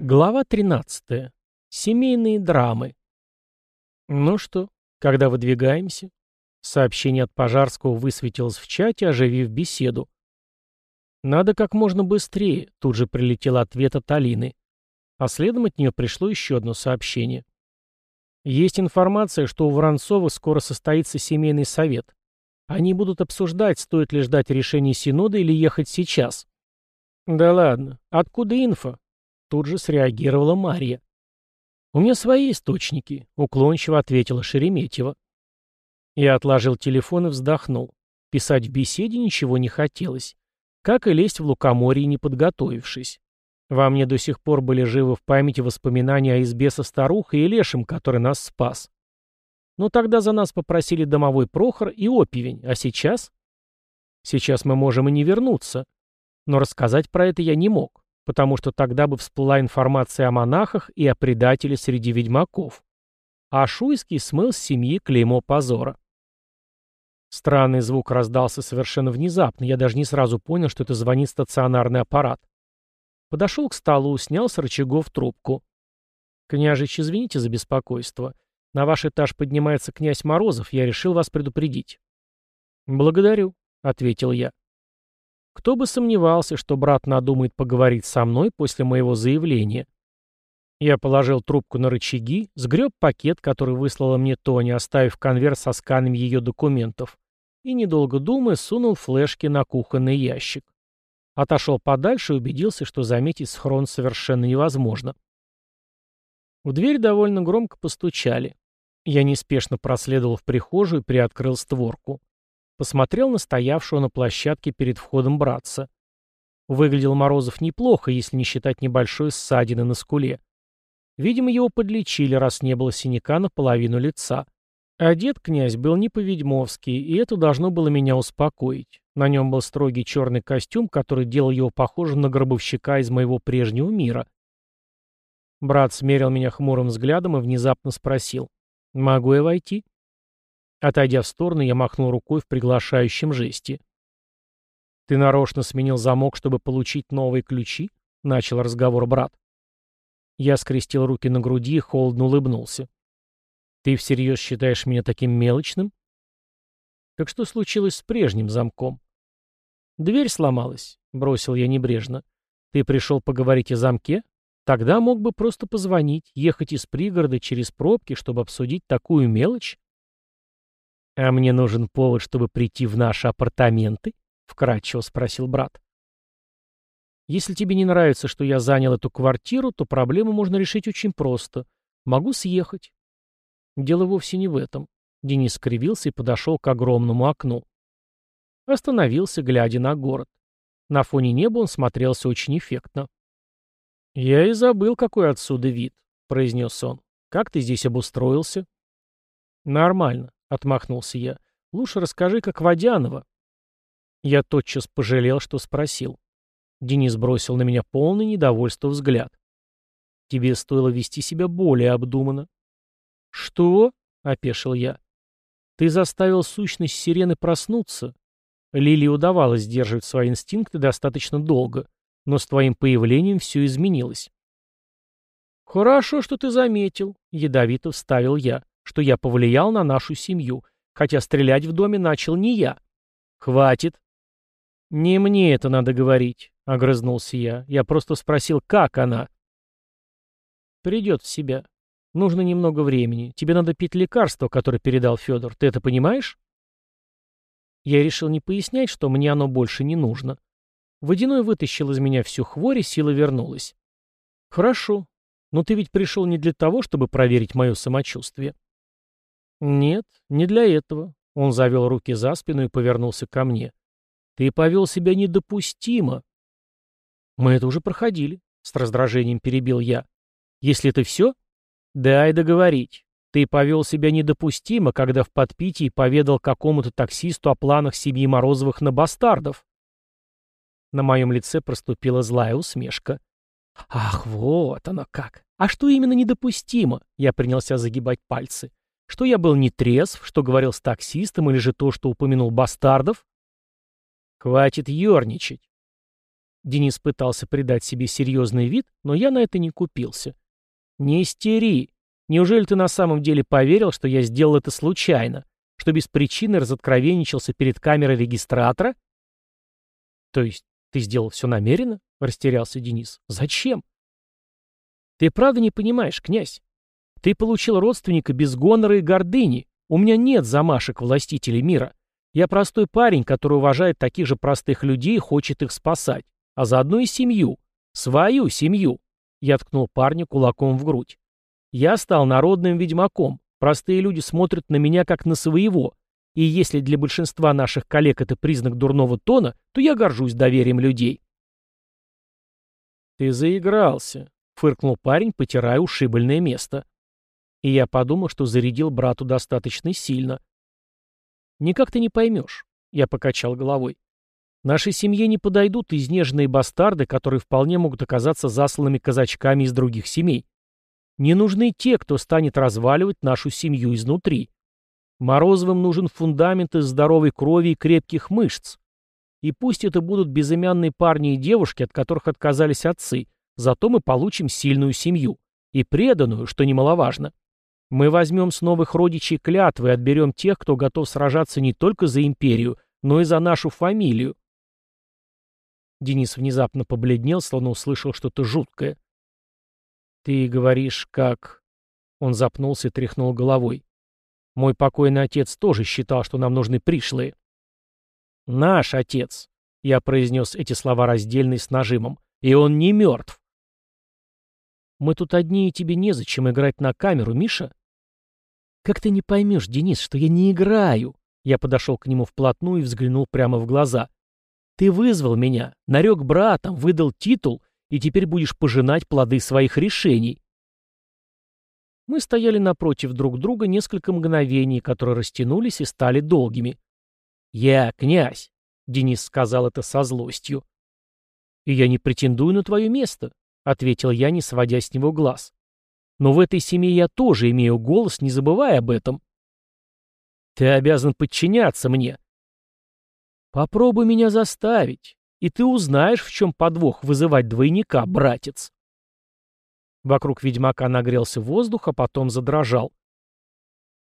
Глава 13. Семейные драмы. Ну что, когда выдвигаемся? Сообщение от Пожарского высветилось в чате, оживив беседу. Надо как можно быстрее, тут же прилетел ответ от Алины. А следом от нее пришло еще одно сообщение. Есть информация, что у Воронцова скоро состоится семейный совет. Они будут обсуждать, стоит ли ждать решения Синода или ехать сейчас. Да ладно, откуда инфа? Тут же среагировала Мария. «У меня свои источники», — уклончиво ответила Шереметьева. Я отложил телефон и вздохнул. Писать в беседе ничего не хотелось. Как и лезть в лукоморье, не подготовившись. Во мне до сих пор были живы в памяти воспоминания о избе со старухой и лешим, который нас спас. Но тогда за нас попросили домовой Прохор и Опивень, а сейчас? Сейчас мы можем и не вернуться. Но рассказать про это я не мог потому что тогда бы всплыла информация о монахах и о предателе среди ведьмаков. А Шуйский смыл с семьи клеймо позора. Странный звук раздался совершенно внезапно, я даже не сразу понял, что это звонит стационарный аппарат. Подошел к столу, снял с рычагов трубку. «Княжич, извините за беспокойство. На ваш этаж поднимается князь Морозов, я решил вас предупредить». «Благодарю», — ответил я. Кто бы сомневался, что брат надумает поговорить со мной после моего заявления. Я положил трубку на рычаги, сгреб пакет, который выслала мне Тоня, оставив конверт со сканами ее документов, и, недолго думая, сунул флешки на кухонный ящик. Отошел подальше и убедился, что заметить схрон совершенно невозможно. В дверь довольно громко постучали. Я неспешно проследовал в прихожую и приоткрыл створку. Посмотрел на стоявшего на площадке перед входом братца. Выглядел Морозов неплохо, если не считать небольшой ссадины на скуле. Видимо, его подлечили, раз не было синяка на половину лица. Одет князь был не по-ведьмовски, и это должно было меня успокоить. На нем был строгий черный костюм, который делал его похожим на гробовщика из моего прежнего мира. Брат смерил меня хмурым взглядом и внезапно спросил. «Могу я войти?» Отойдя в сторону, я махнул рукой в приглашающем жесте. «Ты нарочно сменил замок, чтобы получить новые ключи?» — начал разговор брат. Я скрестил руки на груди и холодно улыбнулся. «Ты всерьез считаешь меня таким мелочным?» «Так что случилось с прежним замком?» «Дверь сломалась», — бросил я небрежно. «Ты пришел поговорить о замке? Тогда мог бы просто позвонить, ехать из пригорода через пробки, чтобы обсудить такую мелочь». «А мне нужен повод, чтобы прийти в наши апартаменты?» — вкратчиво спросил брат. «Если тебе не нравится, что я занял эту квартиру, то проблему можно решить очень просто. Могу съехать». Дело вовсе не в этом. Денис скривился и подошел к огромному окну. Остановился, глядя на город. На фоне неба он смотрелся очень эффектно. «Я и забыл, какой отсюда вид», — произнес он. «Как ты здесь обустроился?» «Нормально. — отмахнулся я. «Лучше расскажи, как Водянова». Я тотчас пожалел, что спросил. Денис бросил на меня полный недовольство взгляд. «Тебе стоило вести себя более обдуманно». «Что?» — опешил я. «Ты заставил сущность сирены проснуться. Лилии удавалось сдерживать свои инстинкты достаточно долго, но с твоим появлением все изменилось». «Хорошо, что ты заметил», — ядовито вставил я что я повлиял на нашу семью, хотя стрелять в доме начал не я. Хватит. Не мне это надо говорить, огрызнулся я. Я просто спросил, как она. Придет в себя. Нужно немного времени. Тебе надо пить лекарство, которое передал Федор. Ты это понимаешь? Я решил не пояснять, что мне оно больше не нужно. Водяной вытащил из меня всю хворь, и сила вернулась. Хорошо. Но ты ведь пришел не для того, чтобы проверить мое самочувствие. «Нет, не для этого». Он завел руки за спину и повернулся ко мне. «Ты повел себя недопустимо». «Мы это уже проходили», — с раздражением перебил я. «Если это все?» «Дай договорить. Ты повел себя недопустимо, когда в подпитии поведал какому-то таксисту о планах семьи Морозовых на бастардов». На моем лице проступила злая усмешка. «Ах, вот оно как! А что именно недопустимо?» Я принялся загибать пальцы. Что я был не трезв, что говорил с таксистом, или же то, что упомянул бастардов? Хватит ерничать. Денис пытался придать себе серьезный вид, но я на это не купился. «Не истери. Неужели ты на самом деле поверил, что я сделал это случайно? Что без причины разоткровенничался перед камерой регистратора?» «То есть ты сделал все намеренно?» — растерялся Денис. «Зачем?» «Ты правда не понимаешь, князь? Ты получил родственника без гонора и гордыни. У меня нет замашек властителей мира. Я простой парень, который уважает таких же простых людей и хочет их спасать. А заодно и семью. Свою семью. Я ткнул парня кулаком в грудь. Я стал народным ведьмаком. Простые люди смотрят на меня как на своего. И если для большинства наших коллег это признак дурного тона, то я горжусь доверием людей. «Ты заигрался», — фыркнул парень, потирая ушибленное место. И я подумал, что зарядил брату достаточно сильно. «Никак ты не поймешь», — я покачал головой. «Нашей семье не подойдут изнеженные бастарды, которые вполне могут оказаться засланными казачками из других семей. Не нужны те, кто станет разваливать нашу семью изнутри. Морозовым нужен фундамент из здоровой крови и крепких мышц. И пусть это будут безымянные парни и девушки, от которых отказались отцы, зато мы получим сильную семью. И преданную, что немаловажно. Мы возьмем с новых родичей клятвы и отберем тех, кто готов сражаться не только за империю, но и за нашу фамилию. Денис внезапно побледнел, словно услышал что-то жуткое. «Ты говоришь, как...» Он запнулся и тряхнул головой. «Мой покойный отец тоже считал, что нам нужны пришлые». «Наш отец», — я произнес эти слова раздельно и с нажимом, — «и он не мертв». «Мы тут одни, и тебе незачем играть на камеру, Миша», «Как ты не поймешь, Денис, что я не играю?» Я подошел к нему вплотную и взглянул прямо в глаза. «Ты вызвал меня, нарек братом, выдал титул, и теперь будешь пожинать плоды своих решений». Мы стояли напротив друг друга несколько мгновений, которые растянулись и стали долгими. «Я князь», — Денис сказал это со злостью. «И я не претендую на твое место», — ответил я, не сводя с него глаз. Но в этой семье я тоже имею голос, не забывай об этом. Ты обязан подчиняться мне. Попробуй меня заставить, и ты узнаешь, в чем подвох вызывать двойника, братец. Вокруг ведьмака нагрелся воздух, а потом задрожал.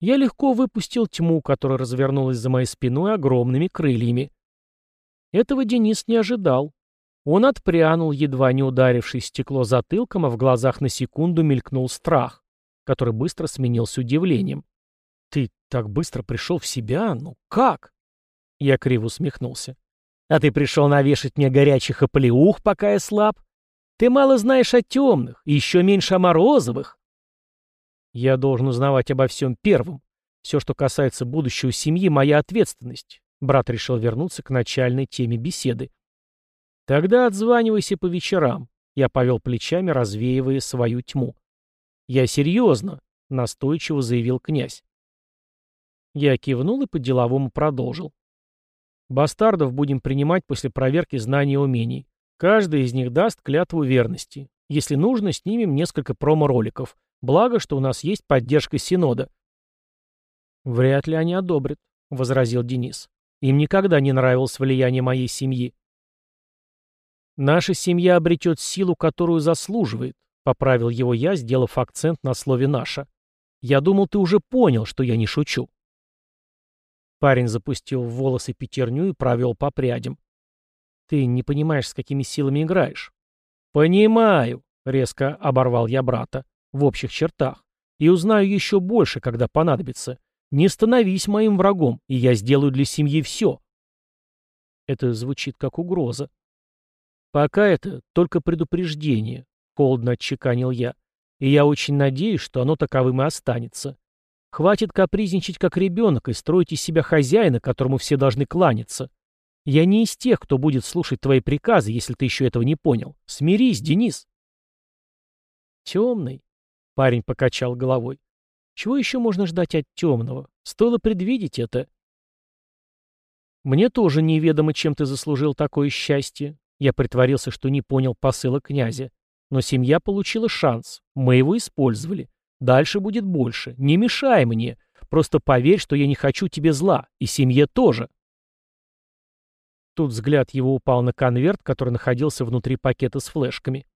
Я легко выпустил тьму, которая развернулась за моей спиной огромными крыльями. Этого Денис не ожидал. Он отпрянул, едва не ударившись стекло затылком, а в глазах на секунду мелькнул страх, который быстро сменился удивлением. «Ты так быстро пришел в себя? Ну как?» Я криво усмехнулся. «А ты пришел навешать мне горячих оплеух, пока я слаб? Ты мало знаешь о темных, еще меньше о морозовых». «Я должен узнавать обо всем первым. Все, что касается будущего семьи, моя ответственность». Брат решил вернуться к начальной теме беседы. Тогда отзванивайся по вечерам. Я повел плечами, развеивая свою тьму. Я серьезно, настойчиво заявил князь. Я кивнул и по-деловому продолжил. Бастардов будем принимать после проверки знаний и умений. Каждый из них даст клятву верности. Если нужно, снимем несколько промо-роликов. Благо, что у нас есть поддержка Синода. Вряд ли они одобрят, — возразил Денис. Им никогда не нравилось влияние моей семьи. «Наша семья обретет силу, которую заслуживает», — поправил его я, сделав акцент на слове «наша». «Я думал, ты уже понял, что я не шучу». Парень запустил в волосы пятерню и провел по прядям. «Ты не понимаешь, с какими силами играешь». «Понимаю», — резко оборвал я брата, — «в общих чертах. И узнаю еще больше, когда понадобится. Не становись моим врагом, и я сделаю для семьи все». Это звучит как угроза. «Пока это только предупреждение», — холодно отчеканил я. «И я очень надеюсь, что оно таковым и останется. Хватит капризничать как ребенок и строить из себя хозяина, которому все должны кланяться. Я не из тех, кто будет слушать твои приказы, если ты еще этого не понял. Смирись, Денис». «Темный», — парень покачал головой. «Чего еще можно ждать от темного? Стоило предвидеть это». «Мне тоже неведомо, чем ты заслужил такое счастье», я притворился, что не понял посыла князя. Но семья получила шанс. Мы его использовали. Дальше будет больше. Не мешай мне. Просто поверь, что я не хочу тебе зла. И семье тоже. Тут взгляд его упал на конверт, который находился внутри пакета с флешками.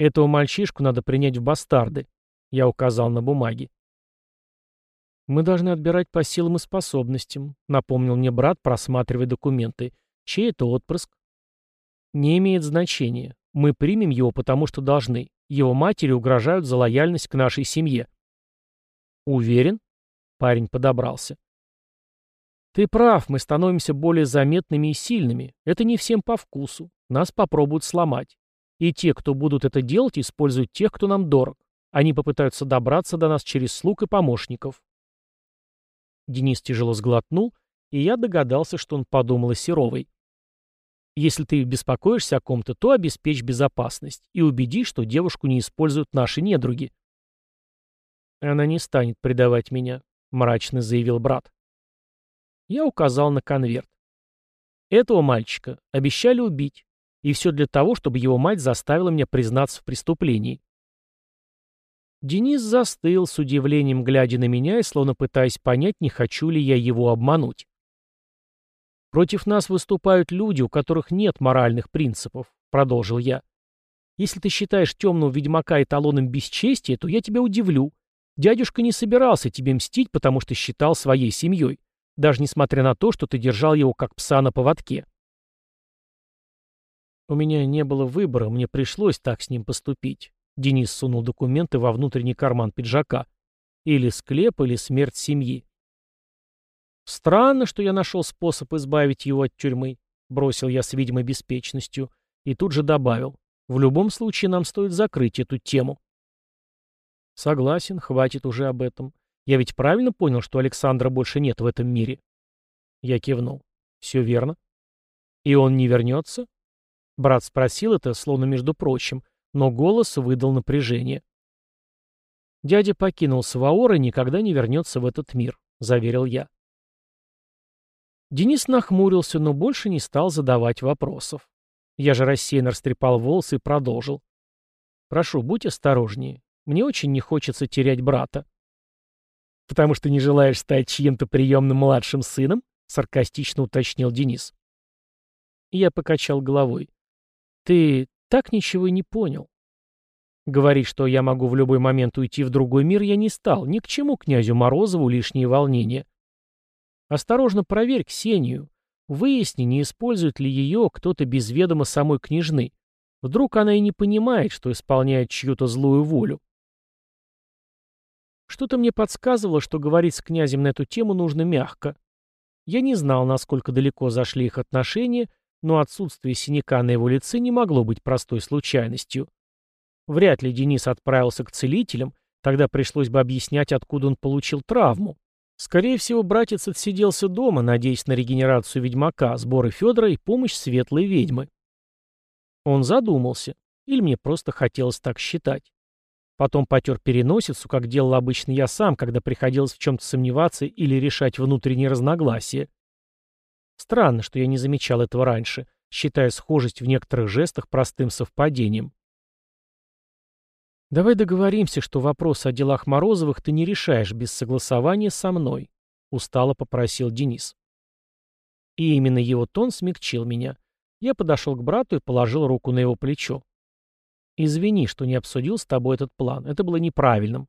Этого мальчишку надо принять в бастарды. Я указал на бумаге. «Мы должны отбирать по силам и способностям», — напомнил мне брат, просматривая документы. «Чей это отпрыск?» «Не имеет значения. Мы примем его, потому что должны. Его матери угрожают за лояльность к нашей семье». «Уверен?» — парень подобрался. «Ты прав, мы становимся более заметными и сильными. Это не всем по вкусу. Нас попробуют сломать. И те, кто будут это делать, используют тех, кто нам дорог. Они попытаются добраться до нас через слуг и помощников. Денис тяжело сглотнул, и я догадался, что он подумал о Серовой. Если ты беспокоишься о ком-то, то обеспечь безопасность и убеди, что девушку не используют наши недруги. Она не станет предавать меня, мрачно заявил брат. Я указал на конверт. Этого мальчика обещали убить, и все для того, чтобы его мать заставила меня признаться в преступлении. Денис застыл с удивлением, глядя на меня и словно пытаясь понять, не хочу ли я его обмануть. «Против нас выступают люди, у которых нет моральных принципов», — продолжил я. «Если ты считаешь темного ведьмака эталоном бесчестия, то я тебя удивлю. Дядюшка не собирался тебе мстить, потому что считал своей семьей, даже несмотря на то, что ты держал его как пса на поводке». У меня не было выбора, мне пришлось так с ним поступить. Денис сунул документы во внутренний карман пиджака. Или склеп, или смерть семьи. Странно, что я нашел способ избавить его от тюрьмы, бросил я с видимой беспечностью, и тут же добавил. В любом случае нам стоит закрыть эту тему. Согласен, хватит уже об этом. Я ведь правильно понял, что Александра больше нет в этом мире? Я кивнул. Все верно. И он не вернется? Брат спросил это, словно между прочим, но голос выдал напряжение. «Дядя покинул Саваор и никогда не вернется в этот мир», — заверил я. Денис нахмурился, но больше не стал задавать вопросов. Я же рассеянно растрепал волосы и продолжил. «Прошу, будь осторожнее. Мне очень не хочется терять брата». «Потому что не желаешь стать чьим-то приемным младшим сыном?» — саркастично уточнил Денис. Я покачал головой. «Ты так ничего и не понял. Говорить, что я могу в любой момент уйти в другой мир, я не стал. Ни к чему князю Морозову лишние волнения. Осторожно проверь Ксению. Выясни, не использует ли ее кто-то без ведома самой княжны. Вдруг она и не понимает, что исполняет чью-то злую волю. Что-то мне подсказывало, что говорить с князем на эту тему нужно мягко. Я не знал, насколько далеко зашли их отношения, но отсутствие синяка на его лице не могло быть простой случайностью. Вряд ли Денис отправился к целителям, тогда пришлось бы объяснять, откуда он получил травму. Скорее всего, братец отсиделся дома, надеясь на регенерацию ведьмака, сборы Федора и помощь светлой ведьмы. Он задумался, или мне просто хотелось так считать. Потом потер переносицу, как делал обычно я сам, когда приходилось в чем-то сомневаться или решать внутренние разногласия. Странно, что я не замечал этого раньше, считая схожесть в некоторых жестах простым совпадением. «Давай договоримся, что вопрос о делах Морозовых ты не решаешь без согласования со мной», — устало попросил Денис. И именно его тон смягчил меня. Я подошел к брату и положил руку на его плечо. «Извини, что не обсудил с тобой этот план. Это было неправильным».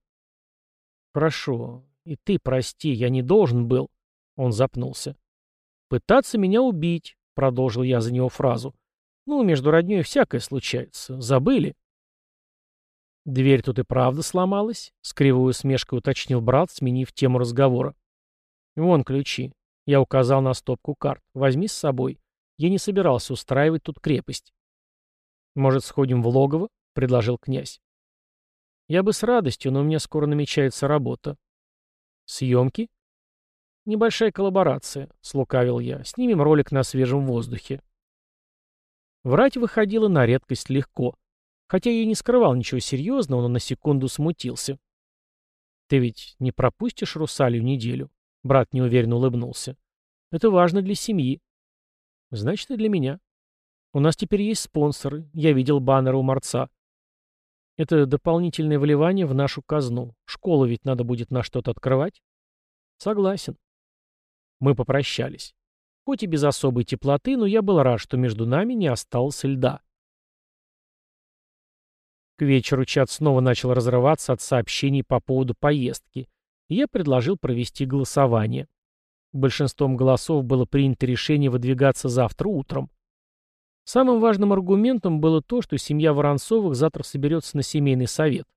«Хорошо. И ты прости, я не должен был...» Он запнулся. «Пытаться меня убить», — продолжил я за него фразу. «Ну, между роднёй всякое случается. Забыли?» «Дверь тут и правда сломалась?» — с кривой усмешкой уточнил брат, сменив тему разговора. «Вон ключи». Я указал на стопку карт. «Возьми с собой. Я не собирался устраивать тут крепость». «Может, сходим в логово?» — предложил князь. «Я бы с радостью, но у меня скоро намечается работа». «Съемки?» «Небольшая коллаборация», — слукавил я. «Снимем ролик на свежем воздухе». Врать выходило на редкость легко. Хотя я и не скрывал ничего серьезного, но на секунду смутился. «Ты ведь не пропустишь Русалью неделю?» Брат неуверенно улыбнулся. «Это важно для семьи». «Значит, и для меня. У нас теперь есть спонсоры. Я видел баннеры у Марца. Это дополнительное вливание в нашу казну. Школу ведь надо будет на что-то открывать?» «Согласен». Мы попрощались. Хоть и без особой теплоты, но я был рад, что между нами не осталось льда. К вечеру чат снова начал разрываться от сообщений по поводу поездки, и я предложил провести голосование. Большинством голосов было принято решение выдвигаться завтра утром. Самым важным аргументом было то, что семья Воронцовых завтра соберется на семейный совет.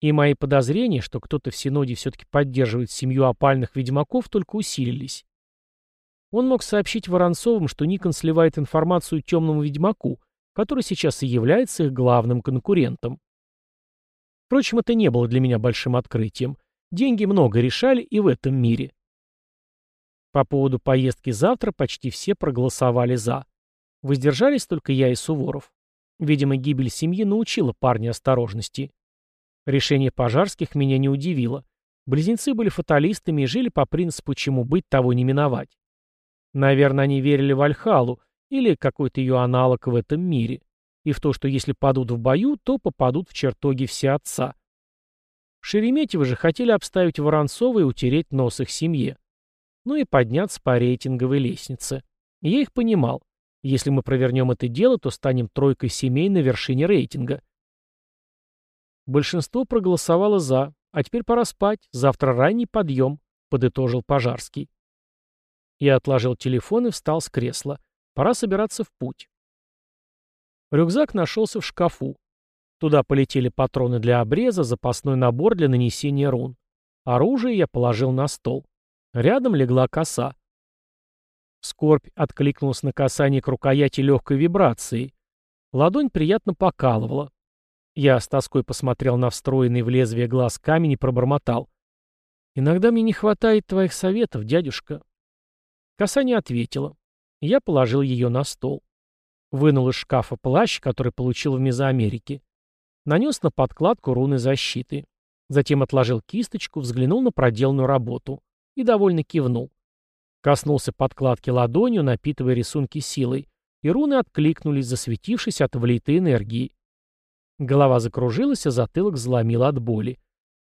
И мои подозрения, что кто-то в Синоде все-таки поддерживает семью опальных ведьмаков, только усилились. Он мог сообщить Воронцовым, что Никон сливает информацию темному ведьмаку, который сейчас и является их главным конкурентом. Впрочем, это не было для меня большим открытием. Деньги много решали и в этом мире. По поводу поездки завтра почти все проголосовали «за». Воздержались только я и Суворов. Видимо, гибель семьи научила парня осторожности. Решение пожарских меня не удивило. Близнецы были фаталистами и жили по принципу «чему быть, того не миновать». Наверное, они верили в Альхалу или какой-то ее аналог в этом мире, и в то, что если падут в бою, то попадут в чертоги все отца. Шереметьевы же хотели обставить Воронцова и утереть нос их семье. Ну и подняться по рейтинговой лестнице. я их понимал. Если мы провернем это дело, то станем тройкой семей на вершине рейтинга. Большинство проголосовало «за», а теперь пора спать, завтра ранний подъем, подытожил Пожарский. Я отложил телефон и встал с кресла. Пора собираться в путь. Рюкзак нашелся в шкафу. Туда полетели патроны для обреза, запасной набор для нанесения рун. Оружие я положил на стол. Рядом легла коса. Скорбь откликнулась на касание к рукояти легкой вибрацией. Ладонь приятно покалывала. Я с тоской посмотрел на встроенный в лезвие глаз камень и пробормотал. «Иногда мне не хватает твоих советов, дядюшка. Коса не ответила. Я положил ее на стол. Вынул из шкафа плащ, который получил в Мезоамерике. Нанес на подкладку руны защиты. Затем отложил кисточку, взглянул на проделанную работу. И довольно кивнул. Коснулся подкладки ладонью, напитывая рисунки силой. И руны откликнулись, засветившись от влитой энергии. Голова закружилась, а затылок заломил от боли.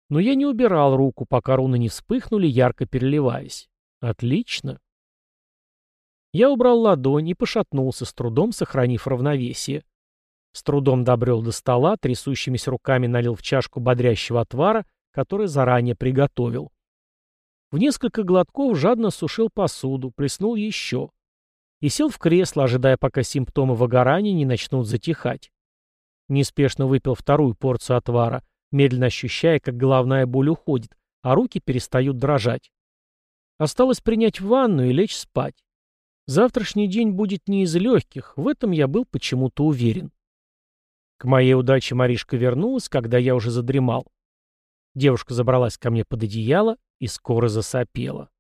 Но я не убирал руку, пока руны не вспыхнули, ярко переливаясь. Отлично. Я убрал ладонь и пошатнулся, с трудом сохранив равновесие. С трудом добрел до стола, трясущимися руками налил в чашку бодрящего отвара, который заранее приготовил. В несколько глотков жадно сушил посуду, плеснул еще. И сел в кресло, ожидая, пока симптомы выгорания не начнут затихать. Неспешно выпил вторую порцию отвара, медленно ощущая, как головная боль уходит, а руки перестают дрожать. Осталось принять ванну и лечь спать. Завтрашний день будет не из легких, в этом я был почему-то уверен. К моей удаче Маришка вернулась, когда я уже задремал. Девушка забралась ко мне под одеяло и скоро засопела.